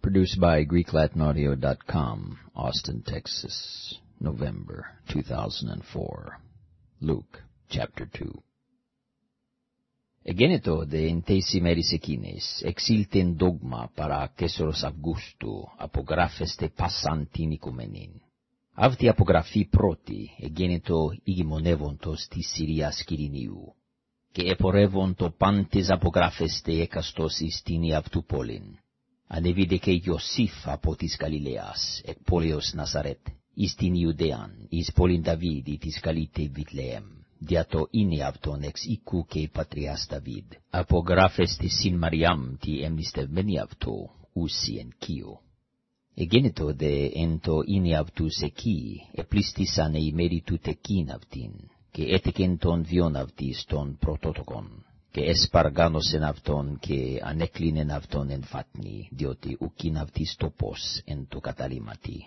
Produced by GreekLatinAudio.com, Austin, Texas, November 2004. Luke, chapter 2. Egenito de intesimeris equines, exilten dogma para Quesoros Augusto, apografes de passantin icumenin. Avti apographi proti, egenito igimonevontos ti ανέβηδε και Ιωσήφ από της Γαλιλαίας, εκ πόλεως Ναζαρέτ, εις την Ιουδαίαν, εις πόλην Δαβίδ, ή της Γαλίτη Βιτλέμ, δια το είναι αυτόν εξ οικού και πατριάς Δαβίδ. Απογράφες τη Συν Μαριάμ, τη εμνηστευμένη αυτού, ούσιεν κύο. κύου. Εγένετο δε εν το είναι αυτούς εκεί, επλήστησαν οι του τεκίν αυτήν, και έτεκεν των βιών αυτής και εσπαργάνωσεν αυτόν και ανεκλίνεν αυτόν εν φατνι; διότι ουκίν αυτής τοπος εν του καταλήματι.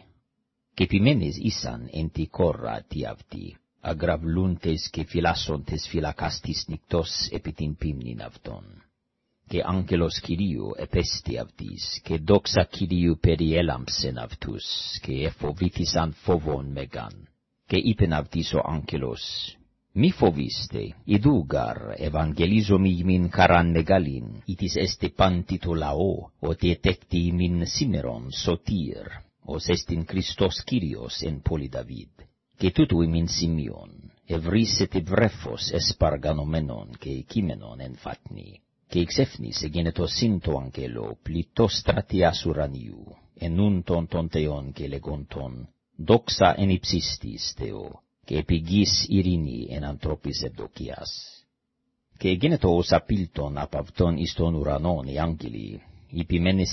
Και επιμένεις ίσαν εν τη κόρα τη αυτή, αγραβλούντες και φυλάσσοντες φυλακάς της νυκτός επί την πίμνην αυτόν. Και άγγελος Κυρίου επέστη αυτής, και δόξα Κυρίου περιέλαμψεν αυτούς, και εφοβήθησαν φόβον μεγάν. Και είπεν αυτής ο άγγελος, que ipen avtis o angelos, mi foviste, idugar evangelizomi min caran megalin, itis este pantito lao, o te tecti min simeron sotir, os estin Christos Kyrios en poli David, que tutui min Simeon, evriset evrefos esparganomenon, que kimenon en fatni, que exefnis egeneto sinto angelo plitos stratias uraniu, en un ton tonteon και επί γης ειρήνη εν ανθρώπης ευδοκίας. Και γίνεται ως απίλτον απ' αυτόν εις τον ουρανόν οι άγγελοι, υπημένε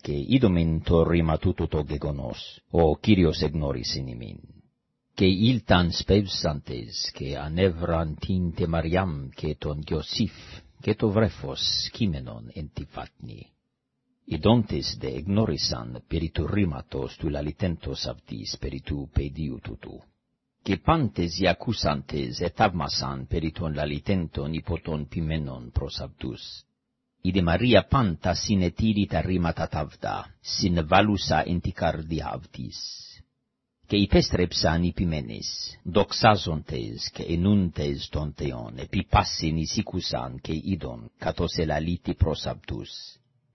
και είδομεν το ρήμα το γεγονός, ο Κύριος εγνώρισιν. Και ήλταν σπεύσαντες, και ανέβραν την τεμαριάμ και τον Ιωσήφ, και το βρέφος κείμενον εν. Ιδόντες δε εγνώρισαν περί του ρήματος του λαλιτέντος αυτής περί του παιδίου του του. Και πάντες οι ακούσαντες εταύμασαν περί των λαλιτέντων υπό των ποιμένων προς αυτούς. Η δε Μαρία πάντα συνετήρη τα ρήματα ταύτα, συνβάλουσα εν. Και υπέστρεψαν οι ποιμένες, δοξάζοντες και ενούντες των θεών, επί πάσιν εισήκουσαν και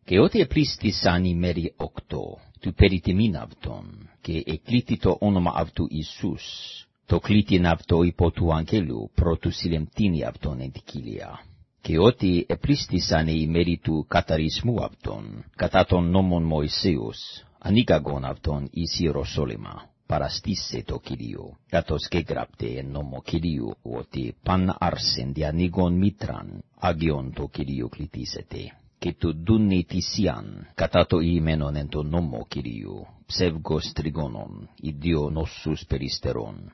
και ότι επλήστης ανή μέρη οκτώ, του περί και εκλήτη το όνομα αυτού Ιησούς, το κλήτην αυτό υπό του Αγγέλου, πρώτου συλλεμπτύνει αυτον εν τικίλια. Και ότι επλήστησαν οι μέρη του καταρισμού αυτον, κατά τον νόμον Μωυσίους, ανήκαγον αυτον εις Ιεροσόλυμα, παραστήσε το Κυρίο, κατός και γράπτε εν νόμο Κυρίου, ότι παν άρσεν διανήγον μήτραν, άγιον το Κυρίο κλητήσεται και το Δουνιτισιάν, κατά το ημένον εν το νόμο Κυρίου, ψεύγος τριγώνων, ιδίω νόσους περιστερών.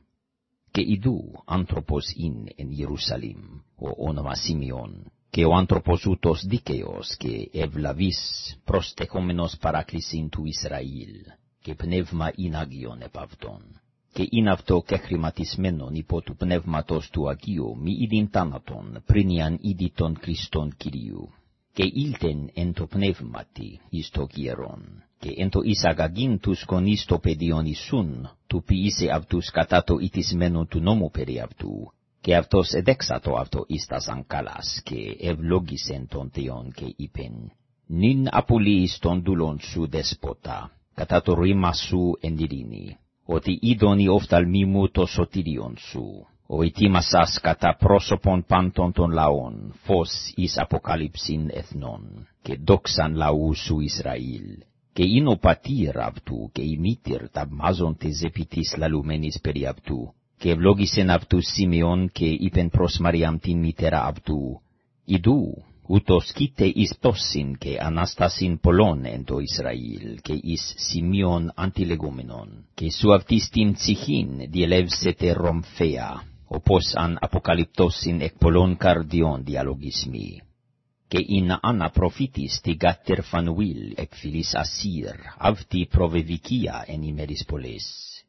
Και ιδού άνθρωπος ειν εν Ιερουσαλήμ, ο όνομα Σίμιον, και ο άνθρωπος ούτος δίκαιος και ευλαβής, προστεχόμενος παράκλησιν του Ισραήλ, και πνεύμα ειν Άγιον επαυτόν. Και είναι αυτό και χρηματισμένον υπό του πνεύματος του Αγίου μη ήδη θάνατον πριν ήδη των Χριστών Κυρίου και ήλθεν εν το πνεύματι, εις το και εν το εισαγαγήν τους κονείς παιδιόν ισούν, του ποιήσε αυτούς κατά το ηθισμένον του νόμου περί αυτού, και αυτός εδέξα το αυτό ίστασαν καλάς, και ευλόγησεν τον Θεόν και είπεν, «Νιν απολύεις τον δούλον σου δεσπότα, κατά το ρήμα σου εν ότι είδον η οφταλμή μου το σωτήριον σου» ο ετοίμασας κατά πρόσωπον πάντων των λαών, φως εις αποκαλύψιν εθνών, και δόξαν λαού σου Ισραήλ, και είναι ο πατήρ αυτού και η μήτυρ τα μάζον της επίτης λαλουμένης περί αυτού, και ευλόγησεν αυτού Σιμεών και είπεν προς Μαριάμ την μητέρα αυτού, «Ιδού, ούτως κείτε εις τόσιν και ανάστασιν πολλών εν το Ισραήλ και εις Σιμεών αντιλεγούμενον, και σου αυτής την ψυχήν διελεύσετε ρομφέα,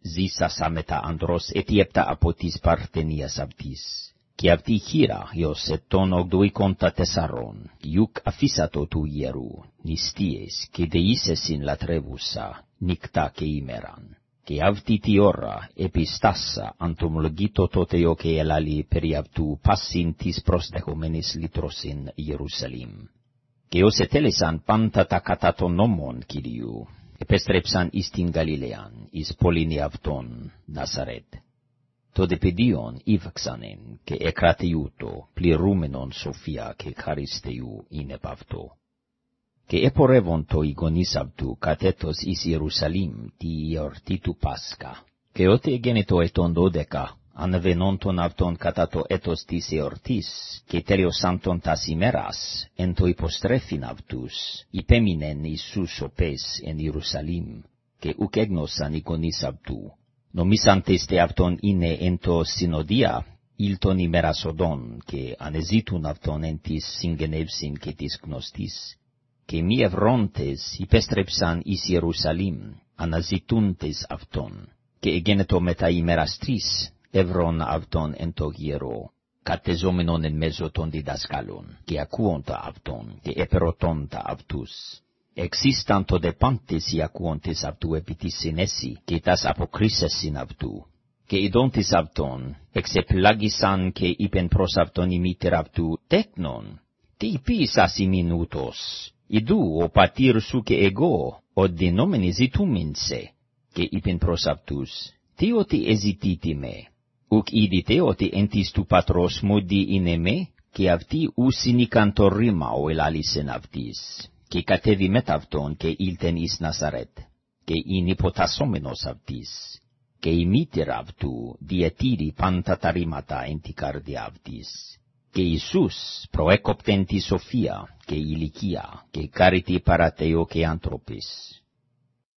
zisa sameta andros etiepta apotis partenias abtis και αυτοί χείρα ιος ετών ογδοικόντα τεσσαρών, ιουκ αφήσατο του ιερού, νηστείες και δεήσεσιν λατρεύουσα, νύκτα και ημέραν. Και αυτή τη ώρα επιστάσα αντομολογήτω τότε ο και ελάλη περί αυτού πάσιν της προσδεχομένης λυτρώσιν Ιερουσαλήμ. Και ως ετέλεσαν πάντα τα κατά των νόμων Κυρίου, επέστρεψαν εις την Γαλιλαίαν, εις πόλην αυτών Νασαρέτ. Τότε παιδίον ήβαξανεν και εκρατιούτο, πληρούμενον σοφία και χαριστείου είναι παυτό. Και επορεύον το γονείς αυτού κατέτος εις Ιερουσαλήμ τη ιορτή του Πάσχα. Και ότε εγένετο ετών δώδεκα, ανεβαινόντων αυτόν κατά το έτος της εορτής, και τελειωσάντων τας ημέρας, εν το υποστρέφειν αυτούς, υπέμεινεν Ιησούς ο πες εν Ιερουσαλήμ, και ουκ έγνωσαν οι γονείς αυτού. Νομίσαντες τε αυτόν είναι εν το συνοδία, ήλτον ημέρας οδόν, και ανεζήτουν αυτόν εν της συγγενεύσιν και της γνωστής. Και μη ευρώντες υπέστρεψαν εις Ιερουσαλήμ, αναζητούντες αυτόν, και εγένετο μετά ημέρας τρεις, ευρών αυτόν εν το γύρο, κατεζόμενον εν μέσω των διδασκάλων, και ακούοντα αυτόν, και επερωτώντα αυτούς. Εξίσταν το δε πάντες οι ακούοντες αυτού επί της συνέση, και τας αποκρίσεσιν αυτού. Και ειδόντες αυτόν, εξεπλάγησαν και είπεν προς αυτόν η μήτερα αυτού, τέκνον, τι πείσας ημίν ούτως, idού ο πατήρ σου και εγώ, ο δινόμενοι ζητούμεν σε, και είπεν προς αυτούς, τι ότι εζητήτη με, ουκ είδητε ότι εν της του πατρός μου δι είναι με, και αυτοί ουσινικαν το ρήμα ο ελάλησεν αυτής, και κατέβη μετ' αυτόν και ήλτεν εις Νασαρέτ, και είναι υποτασσόμενος αυτής, και η μήτερα αυτού διατήρη πάντα τα ρήματα εν τη καρδιά αυτής. Και Ιησούς προέκοπτεν τη σοφία και ηλικία και κάρητη παρατεο και άνθρωπης,